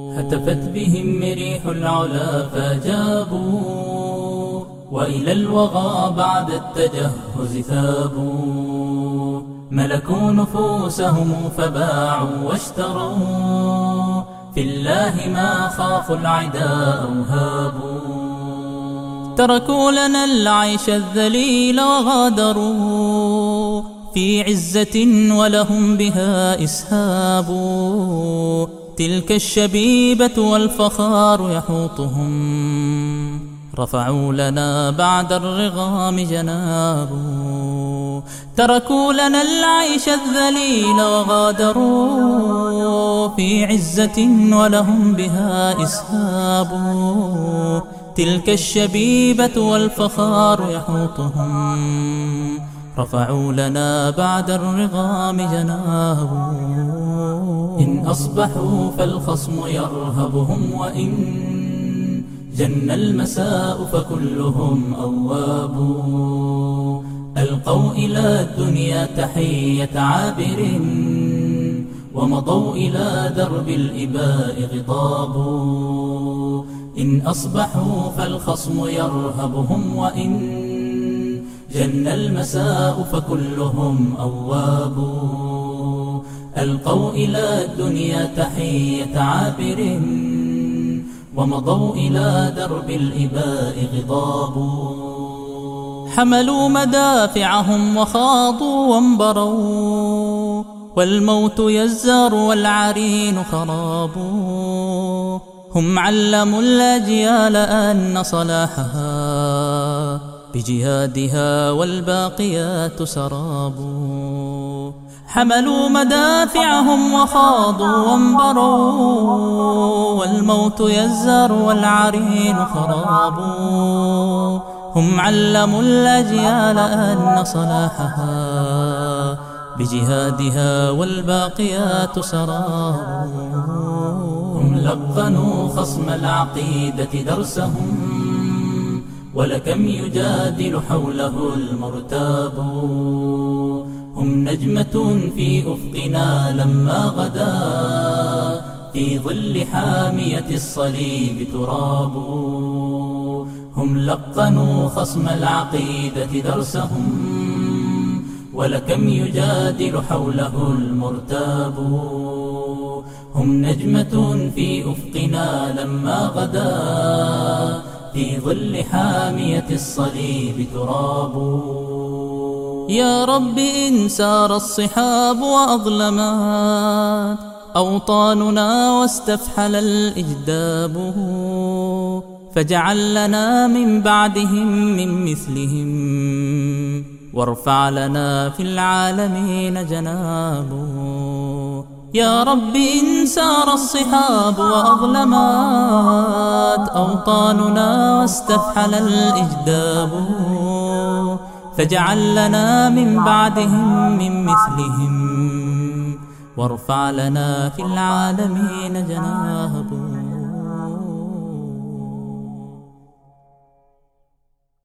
هتفت بهم ريح العلا فجابوا وإلى الوغى بعد التجهز ثابوا ملكوا نفوسهم فباعوا واشتروا في الله ما خافوا العدا أو هابوا تركوا لنا العيش الذليل وغادروا في عزة ولهم بها إسهاب تلك الشبيبة والفخار يحوطهم. رفعوا لنا بعد الرغام جناب. تركوا لنا العيش الذليل وغادروا. في عزة ولهم بها إسهاب. تلك الشبيبة والفخار يحوطهم. رفعوا لنا بعد الرغام جناه. إن أصبحوا فالخصم يرهبهم وإن جن المساء فكلهم أواب. ألقوا إلى الدنيا تحية عابر ومضوا إلى درب الإباء غضاب إن أصبحوا فالخصم يرهبهم وإن جن المساء فكلهم أواب. ألقوا إلى الدنيا تحية عابر. ومضوا إلى درب الإباء غضاب. حملوا مدافعهم وخاضوا وانبروا. والموت يزار والعرين خراب. هم علموا الأجيال أن صلاحها بجهادها والباقيات سراب حملوا مدافعهم وخاضوا وانبروا. والموت يزار والعرين خراب هم علموا الأجيال أن صلاحها. بجهادها والباقيات سراب هم لقنوا خصم العقيدة درسهم. ولكم يجادل حوله المرتاب. هم نجمة في أفقنا لما غدا في ظل حامية الصليب تراب. هم لقنوا خصم العقيدة درسهم ولكم يجادل حوله المرتاب. هم نجمة في أفقنا لما غدا في ظل حامية الصليب تراب. يا رب إن سار الصحاب وأظلمات أوطاننا واستفحل الإجداب. فاجعل لنا من بعدهم من مثلهم وارفع لنا في العالمين جنابه يا رب إن سار الصحاب وأظلمات أوطاننا واستفحل الإجداب فاجعل لنا من بعدهم من مثلهم وارفع لنا في العالمين جنابه